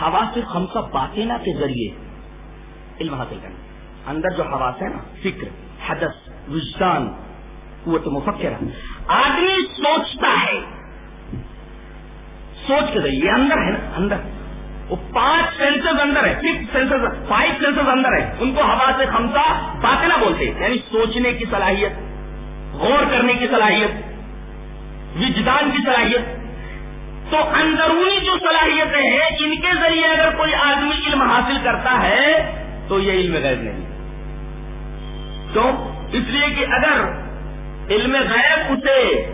ہوا سے خمسہ باطینہ کے ذریعے علم حاصل کرنا۔ اندر جو حواس ہے نا، فکر، حدث، وجدان، قوت مفکر آدمی سوچتا ہے۔ سوچ کے ذریعے اندر ہے نا، اندر۔ وہ پانچ سینسر اندر ہے، سکس سینسر فائیو سینسر اندر ہے۔ ان کو ہوا سے خمسا باطنا بولتے ہیں۔ یعنی سوچنے کی صلاحیت، غور کرنے کی صلاحیت، وجدان کی صلاحیت۔ تو اندرونی جو صلاحیتیں ہیں، ان کے ذریعے اگر کوئی آدمی علم حاصل کرتا ہے، تو یہ علم غیر نہیں۔ تو اس لیے کہ اگر علم غیر اسے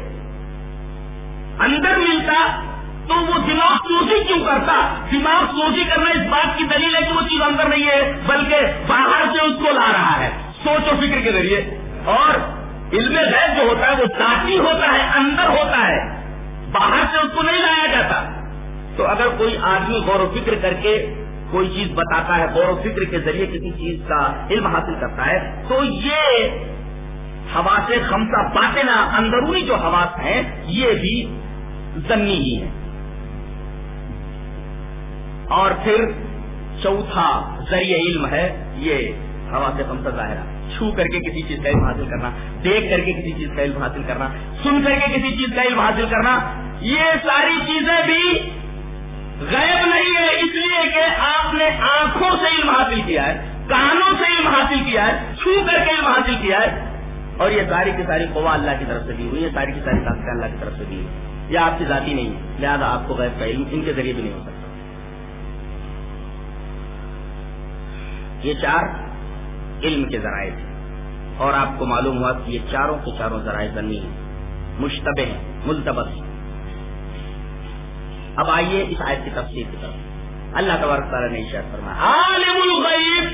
اندر ملتا، تو وہ دماغ سوچی کیوں کرتا؟ دماغ سوچی کرنا اس بات کی دلیل ہے کہ وہ چیز اندر نہیں ہے، بلکہ باہر سے اس کو لا رہا ہے، سوچ و فکر کے ذریعے۔ اور علم غیر جو ہوتا ہے، وہ ذاتی ہوتا ہے، اندر ہوتا ہے۔ باہر سے اس کو نہیں لایا جاتا۔ تو اگر کوئی آدمی غور و فکر کر کے کوئی چیز بتاتا ہے، غور و فکر کے ذریعے کسی چیز کا علم حاصل کرتا ہے، تو یہ حواس خمسا باطنا اندرونی جو حواس ہیں، یہ بھی زنی ہی ہے اور پھر چوتھا ذریعہ علم ہے، یہ ہوا سے کم ظاہرہ۔ چھو کر کے کسی چیز کا علم حاصل کرنا، دیکھ کر کے کسی چیز کا علم حاصل کرنا، سن کر کے کسی چیز کا علم حاصل کرنا یہ ساری چیزیں بھی غیب نہیں ہے اس لیے کہ آپ نے آنکھوں سے علم حاصل کیا ہے، کانوں سے علم حاصل کیا ہے، چھو کر کے علم حاصل کیا ہے۔ اور یہ ساری کی ساری قوا اللہ کی طرف سے دی ہوئی یہ ساری کی ساری طاقت اللہ کی طرف سے دی ہوئی یہ آپ کی ذاتی نہیں ہے، لہٰذا آپ کو غیر کا علم ان کے ذریعے بھی نہیں ہو سکتا۔ یہ چار علم کے ذرائع تھے۔ اور آپ کو معلوم ہوا کہ یہ چاروں کے چاروں ذرائع زمین ہیں۔ مشتبہ ہیں، ملتبس اب آئیے اس آیت کی تفصیل کی طرف۔ اللہ تبارک تعالیٰ نے شاید فرمایا، عالم الغیب۔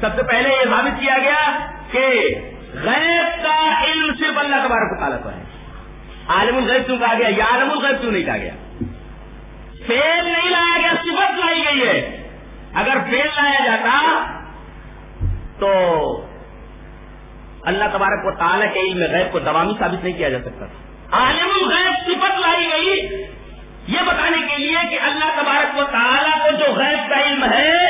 سب سے پہلے یہ ثابت کیا گیا کہ غیب کا علم صرف اللہ تبارک تعالیٰ کو ہے۔ عالم الغیب کیوں کہا گیا؟ یا عالم الغیب کیوں نہیں کہا گیا؟ فیل نہیں لایا گیا، صفت لائی گئی ہے۔ اگر فیل لایا جاتا تو اللہ تبارک و تعالیٰ کے علم غیب کو دوامی ثابت نہیں کیا جا سکتا۔ عالم الغیب صفت لائی گئی یہ بتانے کے لیے کہ اللہ تبارک و تعالیٰ کو جو غیب کا علم ہے،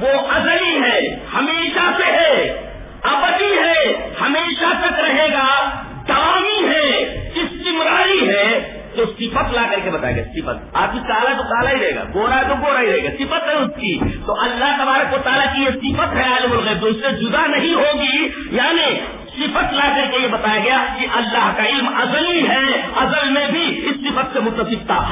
وہ ازلی ہے، ہمیشہ سے ہے، ابدی ہے، ہمیشہ تک رہے گا دامی ہے، استمراری ہے۔ تو صفت لا کر کے بتائے گا صفت۔ آپ کی کالا تو کالا ہی رہے گا گورا تو گورا ہی رہے گا، صفت ہے اس کی۔ تو اللہ تبارک و تعالیٰ کی یہ صفت ہے عالم الغیب جو اس سے جدا نہیں ہوگی۔ یعنی صفت لا کر کے یہ بتایا گیا کہ اللہ کا علم ازلی ہے، ازل میں بھی اس صفت سے متصف تھا۔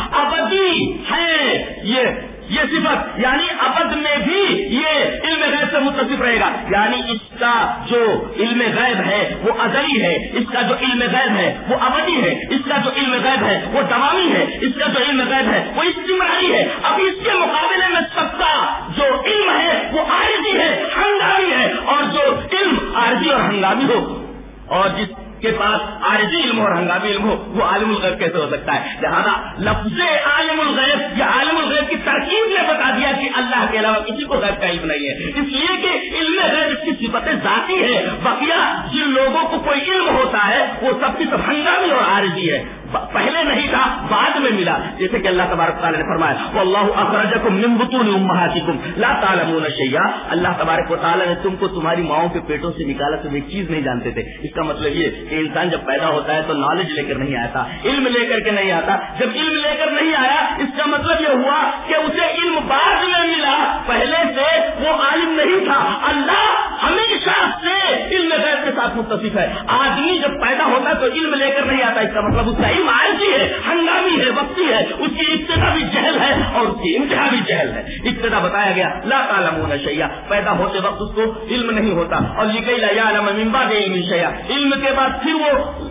یہ صفت یعنی ابد میں بھی یہ علم غیب سے متصف رہے گا۔ یعنی اس کا جو علم غیب ہے، وہ ازلی ہے۔ اس کا جو علم غیب ہے، وہ ابدی ہے۔ اس کا جو علم غیب ہے، وہ دوامی ہے۔ اس کا جو علم غیب ہے، وہ استمراری ہے۔ اب اس کے مقابلے میں سب کا جو علم ہے، وہ عارضی ہے، ہنگامی ہے۔ اور جو علم عارضی اور ہنگامی ہو۔ اور جس کے پاس عارضی علم اور ہنگامی علم ہو، وہ عالم الغیب کیسے ہو سکتا ہے؟ لہٰذا لفظ عالم الغیب یا عالم الغیب کی ترکیب نے بتا دیا کہ اللہ کے علاوہ کسی کو غیب کا علم نہیں ہے۔ اس لیے کہ علم غیب اس کی صفت ذاتی ہے۔ بقیہ جن لوگوں کو کوئی علم ہوتا ہے، وہ سب کی سب ہنگامی اور عارضی ہے۔ پہلے نہیں تھا، بعد میں ملا۔ جیسے کہ اللہ تبارک تعالیٰ نے فرمایا اللہ اخراجکم من بطون امہاتکم۔ لا تعلمون شیئا۔ اللہ تبارک و تعالیٰ نے تم کو تمہاری ماؤں کے پیٹوں سے نکالا، تم ایک چیز نہیں جانتے تھے۔ اس کا مطلب یہ کہ انسان جب پیدا ہوتا ہے تو نالج لے کر نہیں آتا، علم لے کر کے نہیں آتا۔ جب علم لے کر نہیں آیا، اس کا مطلب یہ ہوا کہ اسے علم بعد میں ملا۔ پہلے سے وہ عالم نہیں تھا۔ اللہ ہمیشہ سے علم غیر کے ساتھ متصف ہے۔ آدمی جب پیدا ہوتا ہے تو علم لے کر نہیں آتا، اس کا مطلب اس کا علم عارضی ہے، ہنگامی ہے، وقتی ہے، اس کی ابتدا بھی جہل ہے اور اس کی انتہا بھی جہل ہے۔ ابتدا بتایا گیا، لا تعلمون شیئا۔ پیدا ہوتے وقت اس کو علم نہیں ہوتا۔ اور لکھئی لا یعلم من بعد علم شیئا۔ علم کے بعد پھر وہ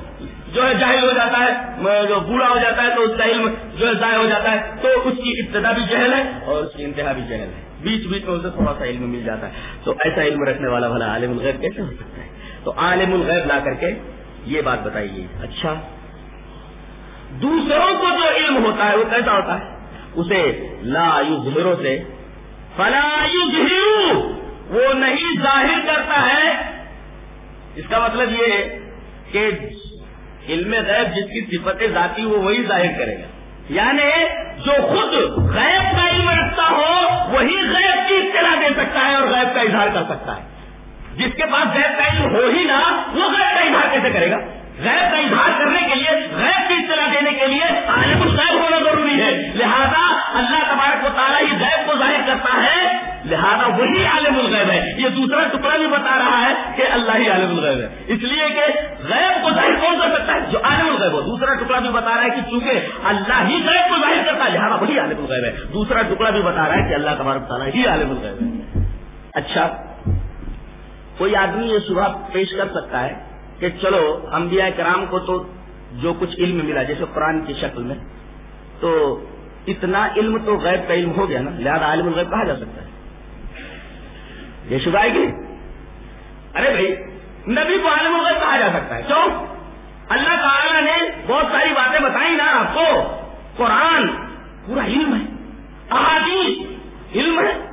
جو ہے جاہل ہو جاتا ہے جو بوڑھا ہو جاتا ہے تو اس کا علم جو ہے ضائع ہو جاتا ہے۔ تو اس کی ابتدا بھی جہل ہے اور اس کی انتہا بھی جہل ہے۔ بیچ بیچ میں اسے تھوڑا سا علم مل جاتا ہے۔ تو ایسا علم رکھنے والا بھلا عالم الغیب کیسے ہو سکتا ہے؟ تو عالم الغیب لا کر کے یہ بات بتائیے۔ اچھا دوسروں کو جو علم ہوتا ہے وہ کیسا ہوتا ہے؟ اسے لا یظہروں سے، فلا یظہرو، وہ نہیں ظاہر کرتا ہے۔ اس کا مطلب یہ ہے کہ علم غیب جس کی صفت ذاتی وہ وہی ظاہر کرے گا۔ یعنی جو خود غیب کا علم رکھتا ہو، وہی غیب کی اطلاع دے سکتا ہے اور غیب کا اظہار کر سکتا ہے۔ جس کے پاس غیب کا علم ہو ہی نہ، وہ غیب کا اظہار کیسے کرے گا؟ غیب کا اظہار کرنے کے لیے غیب کی اطلاع دینے کے لیے عالم الغیب ہونا ضروری ہے۔ لہذا اللہ تبارک کو تعالیٰ ہی غیب کو ظاہر کرتا ہے۔ لہذا وہی عالم الغیب ہے۔ یہ دوسرا ٹکڑا بھی بتا رہا ہے کہ اللہ ہی عالم الغیب ہے۔ اس لیے کہ غیب کو ظاہر کون کر سکتا ہے؟ جو عالم الغیب ہو۔ دوسرا ٹکڑا بھی بتا رہا ہے کہ چونکہ اللہ ہی غیب کو ظاہر کرتا ہے، لہٰذا وہی عالم الغیب ہے۔ دوسرا ٹکڑا بھی بتا رہا ہے کہ اللہ تبارک تعالیٰ ہی عالم الغیب ہے۔ اچھا کوئی آدمی یہ صبح پیش کر سکتا ہے؟ کہ چلو، انبیاء کرام کو تو جو کچھ علم ملا، جیسے قرآن کی شکل میں، تو اتنا علم تو غیب کا علم ہو گیا نا، لہٰذا عالم الغیب کہا جا سکتا ہے۔ یہ شبہ ہے کہ ارے بھائی، نبی کو عالم الغیب کہا جا سکتا ہے۔ کیوں؟ اللہ تعالیٰ نے بہت ساری باتیں بتائی نا آپ کو۔ قرآن پورا علم ہے، احادیث علم ہے،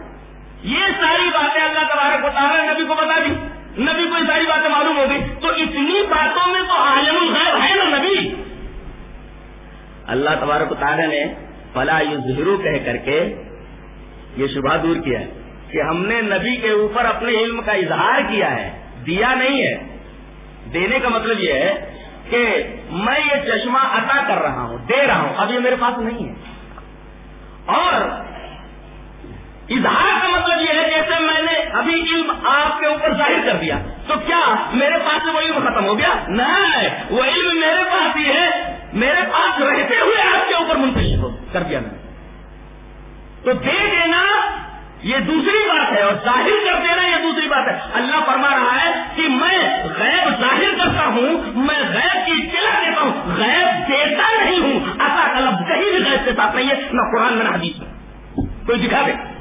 یہ ساری باتیں اللہ تبارک و تعالیٰ نے نبی کو بتا دی۔ نبی کو یہ ساری باتیں معلوم ہو گئی تو اتنی باتوں میں تو عالم الغیب ہے نا نبی۔ اللہ تبارک تعالیٰ نے فلا ظہرو کہہ کر کے یہ شبہ دور کیا ہے کہ ہم نے نبی کے اوپر اپنے علم کا اظہار کیا ہے، دیا نہیں ہے۔ دینے کا مطلب یہ ہے کہ میں یہ چشمہ عطا کر رہا ہوں، دے رہا ہوں، اب یہ میرے پاس نہیں ہے۔ اور اظہار کا مطلب یہ ہے جیسے میں نے ابھی علم آپ کے اوپر ظاہر کر دیا۔ تو کیا میرے پاس وہ علم ختم ہو گیا؟ نہیں وہ علم میرے پاس ہی ہے۔ میرے پاس رہتے ہوئے آپ کے اوپر منتشر کر دیا میں تو دے دینا، یہ دوسری بات ہے، اور ظاہر کر دینا یہ دوسری بات ہے۔ اللہ فرما رہا ہے کہ میں غیب ظاہر کرتا ہوں، میں غیب کی اطلاع دیتا ہوں، غیب دیتا نہیں ہوں۔ ایسا طلب کہیں بھی غیب کے ساتھ نہیں ہے، نہ قرآن میں نہ حدیث میں۔ کوئی دکھا دے۔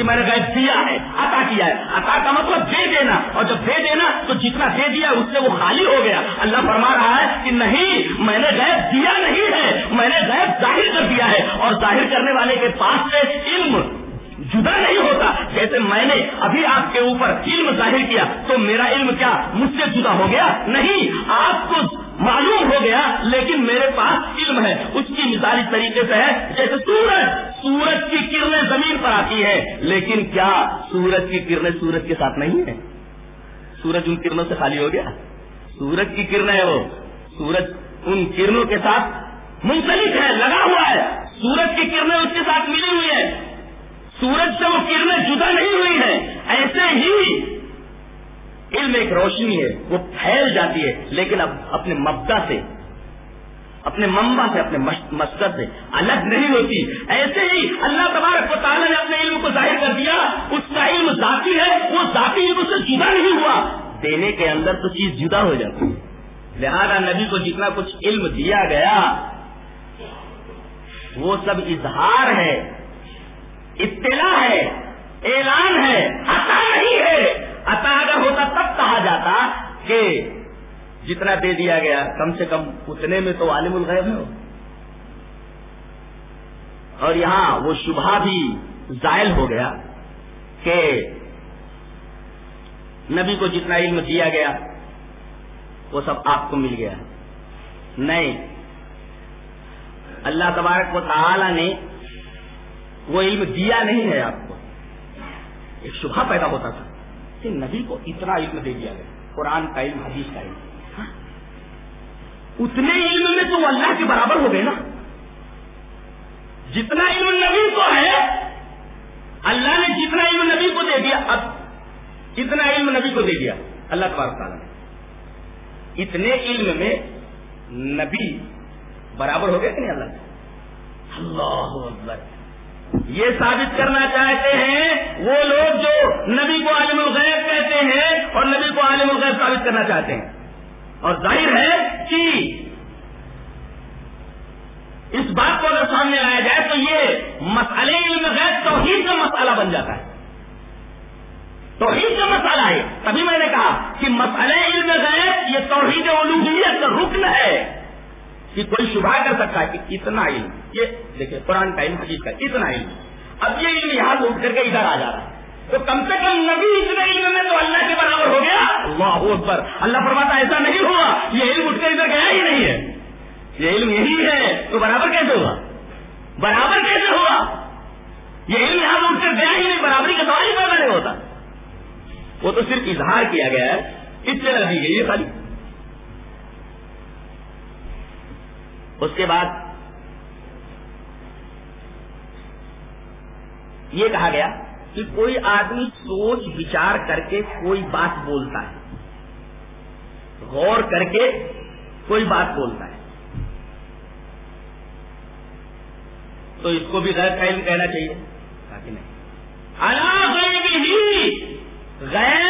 کہ میں نے غیب دیا ہے، عطا کیا ہے. عطا کا مطلب دے دینا. اور جب دے دینا تو جتنا دے دیا اس سے وہ خالی ہو گیا. اللہ فرما رہا ہے کہ نہیں، میں نے غیب دیا نہیں ہے. میں نے غیب ظاہر کر دیا ہے. اور ظاہر کرنے والے کے پاس سے علم جدا نہیں ہوتا. جیسے میں نے ابھی آپ کے اوپر علم ظاہر کیا تو میرا علم کیا مجھ سے جدا ہو گیا؟ نہیں. آپ کو معلوم ہو گیا، لیکن میرے پاس علم ہے۔ اس کی مثالی طریقے سے ہے، جیسے سورج سورج کی کرنیں زمین پر آتی ہے لیکن کیا سورج کی کرنیں سورج کے ساتھ نہیں ہے سورج ان کرنوں سے خالی ہو گیا۔ سورج کی کرنیں وہ۔ سورج ان کرنوں کے ساتھ منسلک ہے، لگا ہوا ہے۔ سورج کی کرنیں اس کے ساتھ ملی ہوئی ہے سورج سے وہ کرنیں جدا نہیں ہوئی ہیں۔ ایسے ہی علم ایک روشنی ہے، وہ پھیل جاتی ہے، لیکن اب اپنے مبدا سے، اپنے ممبا سے، اپنے مسجد سے الگ نہیں ہوتی۔ ایسے ہی اللہ تبارک و تعالیٰ نے اپنے علم کو ظاہر کر دیا، اس کا علم ذاتی ہے، وہ ذاتی علم سے جدا نہیں ہوا۔ دینے کے اندر تو چیز جدا ہو جاتی۔ ہے لہذا نبی کو جتنا کچھ علم دیا گیا، وہ سب اظہار ہے، اطلاع ہے اعلان ہے عطا نہیں ہے عطا اگر ہوتا تب کہا جاتا کہ جتنا دے دیا گیا، کم سے کم اتنے میں تو عالم الغیب ہے۔ اور یہاں وہ شبہ بھی زائل ہو گیا کہ نبی کو جتنا علم دیا گیا، وہ سب آپ کو مل گیا۔ نہیں، اللہ تبارک و تعالی نے وہ علم دیا نہیں ہے آپ کو۔ ایک شبہ پیدا ہوتا تھا کہ نبی کو اتنا علم دے دیا گیا۔ قرآن کا علم، حدیث کا علم۔ ہاں؟ اتنے علم میں تو اللہ کے برابر ہو گئے نا۔ جتنا علم نبی کو ہے، اللہ نے جتنا علم نبی کو دے دیا، اب اتنا علم نبی کو دے دیا؟ اللہ تبارک تعالیٰ نے۔ اتنے علم میں نبی برابر ہو گیا کہ نہیں اللہ؟ اللہ اکبر۔ یہ ثابت کرنا چاہتے ہیں، وہ لوگ جو نبی کو عالم الغیب کہتے ہیں اور نبی کو عالم الغیب ثابت کرنا چاہتے ہیں۔ اور ظاہر ہے کہ اس بات کو اگر سامنے لایا جائے تو یہ مسئلے علم غیب توحید کا مسئلہ بن جاتا ہے۔ توحید کا مسئلہ ہے۔ تبھی میں نے کہا کہ مسئلے علم غیب، یہ توحید علومیت کا رکن ہے۔ کہ کوئی شبہ کر سکتا ہے کہ اتنا علم، یہ دیکھیں، قرآن کا علم، حدیث کا، اتنا علم۔ اب یہ علم یہاں سے اٹھ کر کے ادھر آ جا رہا ہے۔ تو کم سے کم نبی اتنے علم میں تو اللہ کے برابر ہو گیا۔ اللہ پر اللہ فرماتا ایسا نہیں ہوا۔ یہ علم اٹھ کر ادھر گیا ہی نہیں ہے۔ یہ علم یہی ہے۔ تو برابر کیسے ہوا؟ برابر کیسے ہوا؟ یہ علم یہاں اٹھ کر گیا ہی نہیں، برابری کا سوال ہی پیدا نہیں ہوتا۔ وہ تو صرف اظہار کیا گیا ہے۔ اس سے دی گئی ہے خالی۔ اس کے بعد یہ کہا گیا کہ کوئی آدمی سوچ بچار کر کے کوئی بات بولتا ہے۔ غور کر کے کوئی بات بولتا ہے۔ تو اس کو بھی غیر قائم کہنا چاہیے۔ غیر اس کا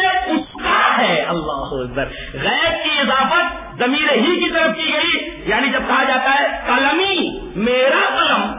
ہے اللہ غیر کی اضافت زمیر ہی کی طرف کی گئی یعنی جب کہا جاتا ہے قلمی، میرا قلم،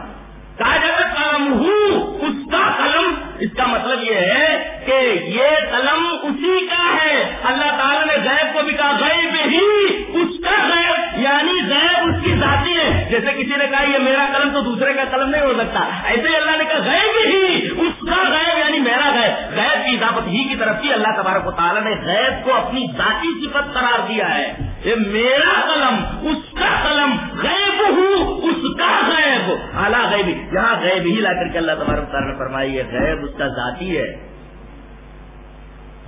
کہا جاتا ہے قلم ہوں اس کا قلم۔ اس کا مطلب یہ ہے کہ یہ قلم اسی کا ہے۔ اللہ تعالیٰ نے غیب کو بھی کہا، غیب ہی اس کا غیب۔ یعنی غیب اس کی ذاتی ہے۔ جیسے کسی نے کہا، یہ میرا قلم تو دوسرے کا قلم نہیں ہو سکتا۔ ایسے ہی اللہ نے کہا، غیب ہی اس کا غیب۔ یعنی میرا غیب غیب کی اضافت ہی کی طرف کی اللہ تبارک و تعالیٰ نے غیب کو اپنی ذاتی صفت قرار دیا ہے۔ یہ میرا قلم، اس کا قلم غیب ہوں اس کا غیب۔ اعلیٰ غیبی یہاں غیب ہی لا کر کے اللہ تبارک تعالیٰ نے فرمائی ہے غیب اس کا ذاتی ہے۔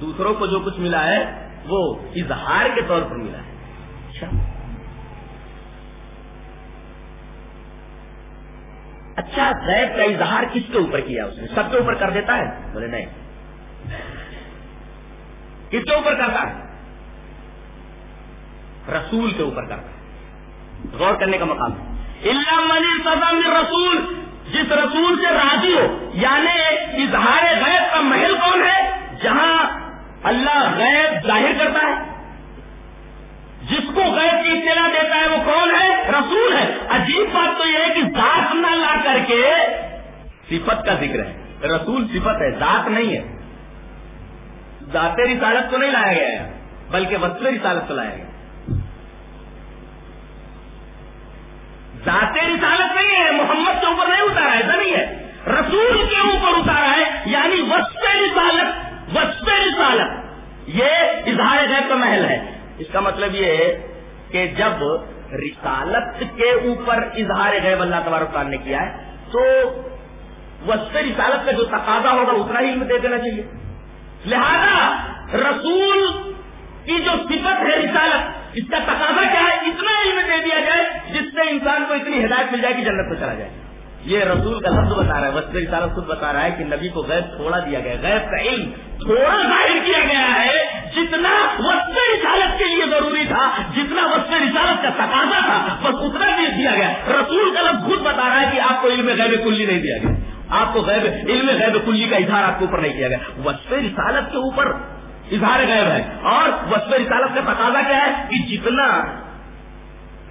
دوسروں کو جو کچھ ملا ہے، وہ اظہار کے طور پر ملا ہے اچھا اچھا غیب کا اظہار کس کے اوپر کیا اس نے؟ سب کے اوپر کر دیتا ہے؟ بولے نہیں۔ کس کے اوپر کرتا ہے؟ رسول کے اوپر کرتا ہے۔ غور کرنے کا مقام۔ ہے رسول۔ جس رسول سے راضی ہو یعنی اظہار غیب کا محل کون ہے؟ جہاں اللہ غیب ظاہر کرتا ہے۔ جس کو غیب کی اطلاع دیتا ہے وہ کون ہے؟ رسول ہے۔ عجیب بات تو یہ ہے کہ نہ لا کر کے صفت کا ذکر ہے۔ رسول صفت ہے، ذات نہیں ہے۔ ذات رسالت کو نہیں لایا گیا ہے، بلکہ وسط رسالت کو لایا گیا ذات رسالت نہیں ہے، محمد کے اوپر نہیں اتارا ایسا نہیں ہے۔ رسول کے اوپر اتارا ہے یعنی وسط رسالت وسط رسالت۔ یہ اظہار غیب کا محل ہے۔ اس کا مطلب یہ ہے کہ جب رسالت کے اوپر اظہار غیب اللہ تبارک نے کیا ہے، تو وسط رسالت کا جو تقاضا ہوگا اتنا ہی علم دے دینا چاہیے۔ لہذا رسول کی جو صفت ہے رسالت، اس کا تقاضا کیا ہے؟ اتنا علم دے دیا جائے جس سے انسان کو اتنی ہدایت مل جائے کہ جنت کو چلا جائے۔ یہ رسول کا لفظ بتا رہا ہے وسط رسالت خود بتا رہا ہے کہ نبی کو غیب تھوڑا دیا گیا غیب کا علم تھوڑا ظاہر کیا گیا ہے، جتنا وسط رسالت کے لیے ضروری تھا، جتنا وسط رسالت کا تقاضا تھا، بس اتنا بھی دیا گیا۔ رسول کا لفظ خود بتا رہا ہے کہ آپ کو علم غیب کلی نہیں دیا گیا۔ آپ کو غیب، علم غیب کلی کا اظہار آپ کے اوپر نہیں کیا گیا۔ وسط رسالت کے اوپر اظہار غیب ہے۔ اور وسط رسالت کا تقاضا کیا ہے کہ جتنا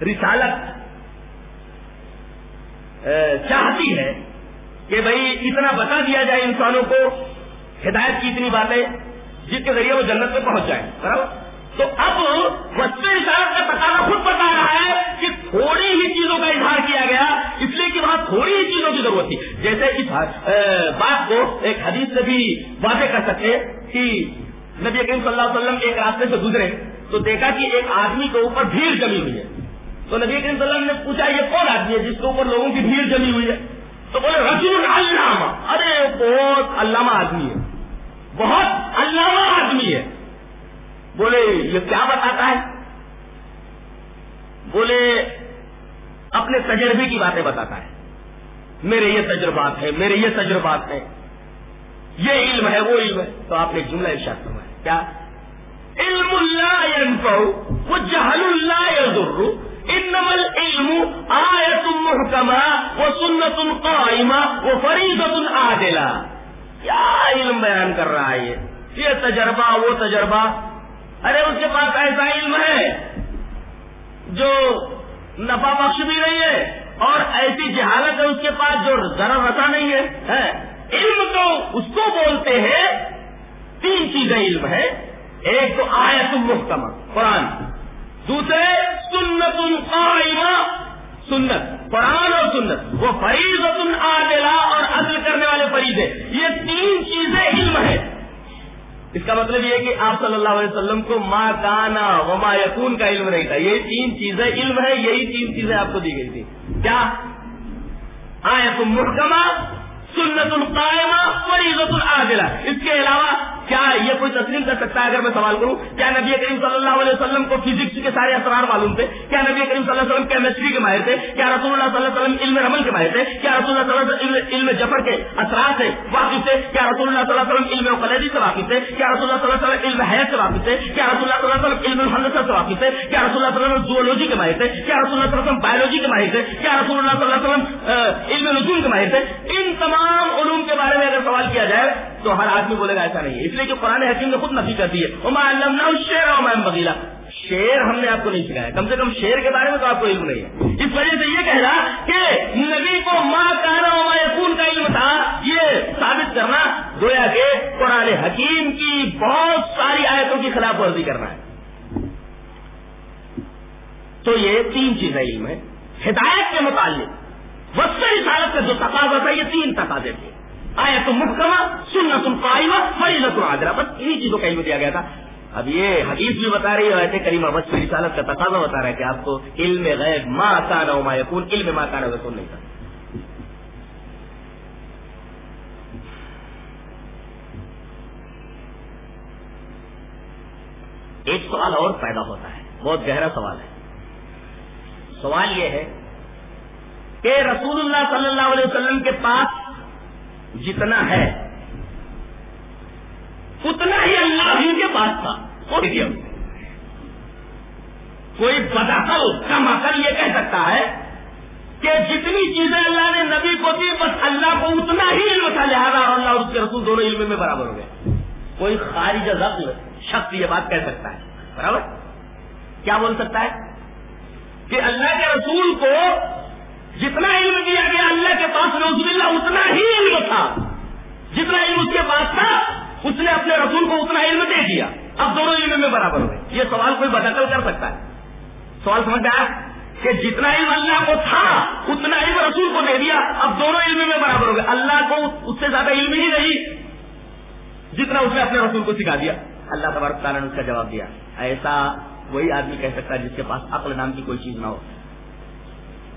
رسالت چاہتی ہے کہ بھائی اتنا بتا دیا جائے انسانوں کو ہدایت کی اتنی باتیں جس کے ذریعے وہ جنت میں پہنچ جائیں، برابر؟ تو اب وسط رسالت کا تقاضا خود بتا رہا ہے کہ تھوڑی ہی چیزوں کا اظہار کیا گیا، اس لیے کہ وہاں تھوڑی ہی چیزوں کی ضرورت تھی۔ جیسے اس بات کو ایک حدیث سے بھی واضح کر سکتے کہ نبی کریم صلی اللہ علیہ وسلم ایک راستے سے گزرے تو دیکھا کہ ایک آدمی کے اوپر بھیڑ جمی ہوئی ہے۔ تو نبی کریم صلی اللہ علیہ وسلم نے پوچھا، یہ کون آدمی ہے جس کے اوپر لوگوں کی بھیڑ جمی ہوئی ہے؟ تو بولے، رسول علامہ۔ ارے، بہت علامہ آدمی ہے۔ بہت علامہ آدمی ہے۔ بولے، یہ کیا بتاتا ہے؟ بولے، اپنے تجربے کی باتیں بتاتا ہے۔ میرے یہ تجربات ہے میرے یہ تجربات ہیں۔ یہ علم ہے، وہ علم ہے۔ تو آپ نے جملہ ارشاد فرمایا۔ کیا؟ علم اللہ ينفع، وجهل اللہ يضر۔ انما العلم آیت محکمہ و سنت قائمہ و فریضت عادلہ۔ کیا علم بیان کر رہا ہے یہ؟ یہ تجربہ، وہ تجربہ۔ ارے، اس کے پاس ایسا علم ہے جو نفع بخش بھی نہیں ہے اور ایسی جہالت ہے اس کے پاس جو ذرا رسا نہیں ہے علم تو اس کو بولتے ہیں، تین چیزیں علم ہے ایک تو آیت محکمہ، قرآن۔ دوسرے سنت قائمہ، سنت، قرآن اور سنت، وہ فریض عادلہ اور عدل کرنے والے فریض ہے یہ تین چیزیں علم ہے اس کا مطلب یہ کہ آپ صلی اللہ علیہ وسلم کو ماں کانا وما یقون کا علم نہیں تھا۔ یہ تین چیزیں علم ہے یہی تین چیزیں آپ کو دی گئی تھی کیا؟ آیت محکمہ سنت القائمہ فریضت العاجلہ اس کے علاوہ کیا یہ کوئی تسلیم کر سکتا ہے اگر میں سوال کروں کیا نبی کریم صلی اللہ علیہ وسلم کو فزکس کے سارے اثرار معلوم تھے کیا نبی کریم صلی اللہ علیہ وسلم کیمسٹری کے ماہر تھے کیا رسول اللہ صلی اللہ علیہ وسلم علم رمل کے ماہر تھے کیا رسول اللہ صلی اللہ علیہ وسلم علم جفر کے اثرات سے واقف تھے کیا رسول اللہ صلی اللہ علیہ وسلم علم قلعی سے واقف تھے کیا رسول اللہ صلی اللہ علیہ وسلم علم حیات سے واقف تھے کیا رسول اللہ صلی اللہ علیہ وسلم علم الحمد سے واقف تھے کیا رسول اللہ صلی اللہ علیہ وسلم زولوجی کے ماہر تھے کیا رسول اللہ صلی اللہ علیہ وسلم بایولوجی کے ماہر تھے کیا رسول اللہ صلی اللہ علیہ وسلم علم نجوم کے ماہر تھے ان تمام علوم کے بارے میں اگر سوال کیا جائے تو ہر آدمی بولے گا ایسا نہیں ہے۔ اس لیے کہ قرآن حکیم نے خود نفی کر دی ہے۔ شیر اور بغیلا شیر ہم نے آپ کو نہیں سکھایا۔ کم سے کم شیر کے بارے میں تو آپ کو علم نہیں ہے۔ اس وجہ سے یہ کہنا کہ نبی کو ماں کہنا یقون کا علم تھا، یہ ثابت کرنا گویا کہ قرآن حکیم کی بہت ساری آیتوں کی خلاف ورزی کرنا ہے۔ تو یہ تین چیزیں علم ہے ہدایت کے متعلق۔ وسط رسالت کا جو تقاضا تھا یہ تین تقاضے تھے۔ آیا تو محکمہ سننا تم قائمہ پائی فریضت العاجرہ بس انہیں چیزوں کا علم دیا گیا تھا۔ اب یہ حدیث بھی بتا رہی ہے ایسے کریم بس کی رسالت کا تقاضا بتا رہا ہے کہ آپ کو علم غیب ماں کانا ما یقون علم ماں کانا وقون نہیں تھا۔ ایک سوال اور پیدا ہوتا ہے، بہت گہرا سوال ہے۔ سوال یہ ہے کہ رسول اللہ صلی اللہ علیہ وسلم کے پاس جتنا ہے، اتنا ہی اللہ ہی کے پاس تھا۔ کوئی بداخل کم اصل یہ کہہ سکتا ہے کہ جتنی چیزیں اللہ نے نبی کو دی، بس اللہ کو اتنا ہی علم تھا، لہٰذا اور اللہ اور اس کے رسول دونوں علم میں برابر ہو گئے۔ کوئی خارج ضبط شخص یہ بات کہہ سکتا ہے۔ برابر؟ کیا بول سکتا ہے؟ کہ اللہ کے رسول کو جتنا علم دیا گیا اللہ کے پاس نوز اللہ اتنا ہی علم تھا۔ جتنا علم اس کے پاس تھا، اس نے اپنے رسول کو اتنا علم دے دیا۔ اب دونوں علم میں برابر ہوئے۔ یہ سوال کوئی بدقل کر سکتا ہے؟ سوال سمجھ آیا؟ کہ جتنا علم اللہ کو تھا، اتنا علم رسول کو دے دیا۔ اب دونوں علم میں برابر ہو گئے اللہ کو اس سے زیادہ علم ہی نہیں۔ جتنا اس نے اپنے رسول کو سکھا دیا۔ اللہ تبارک تعالیٰ نے اس کا جواب دیا۔ ایسا وہی آدمی کہہ سکتا ہے جس کے پاس عقل نام کی کوئی چیز نہ ہو۔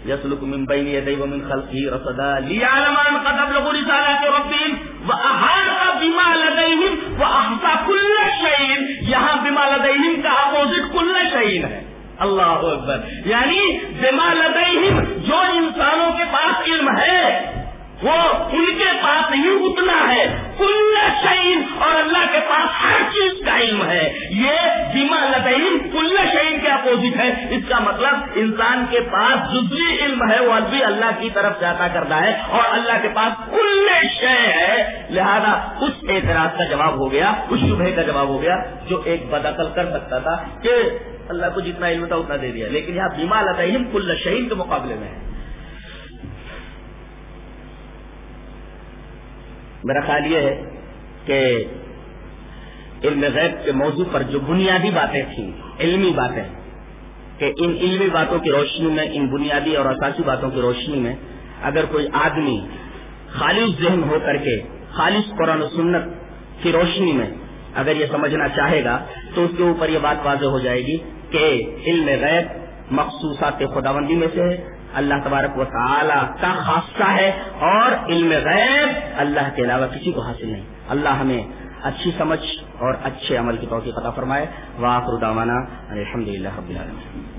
يسلك من بين يديه ومن خلفه رصدا ليعلم أن قد ابلغوا رسالات ربهم وأحاط بما لديهم وأحصى كل شيء یہاں بما لديهم کا اپوزٹ كل شيء ہے اللہ اکبر۔ یعنی بما لديهم جو انسانوں کے پاس علم ہے، وہ ان پاس نہیں اتنا ہے۔ کل شعین اور اللہ کے پاس ہر چیز کا علم ہے۔ یہ بیما لدعین کل شعین کے اپوزٹ ہے۔ اس کا مطلب انسان کے پاس جزوی علم ہے وہ ابھی اللہ کی طرف سے عطا کرتا ہے۔ اور اللہ کے پاس کل شے ہے۔ لہذا اس اعتراض کا جواب ہو گیا، اس شبہ کا جواب ہو گیا، جو ایک بدعقل کر سکتا تھا کہ اللہ کو جتنا علم تھا اتنا دے دیا۔ لیکن یہاں بیما لدعین کل شعین کے مقابلے میں ہے۔ میرا خیال یہ ہے کہ علم غیب کے موضوع پر جو بنیادی باتیں تھیں، علمی باتیں، کہ ان علمی باتوں کی روشنی میں، ان بنیادی اور اساسی باتوں کی روشنی میں اگر کوئی آدمی خالص ذہن ہو کر کے، خالص قرآن و سنت کی روشنی میں اگر یہ سمجھنا چاہے گا، تو اس کے اوپر یہ بات واضح ہو جائے گی کہ علم غیب مخصوصات خداوندی میں سے ہے اللہ تبارک و تعالی کا خاصہ ہے اور علم غیب اللہ کے علاوہ کسی کو حاصل نہیں۔ اللہ ہمیں اچھی سمجھ اور اچھے عمل کی توفیق عطا فرمائے۔ واخر دعوانا الحمد للہ رب العالمین۔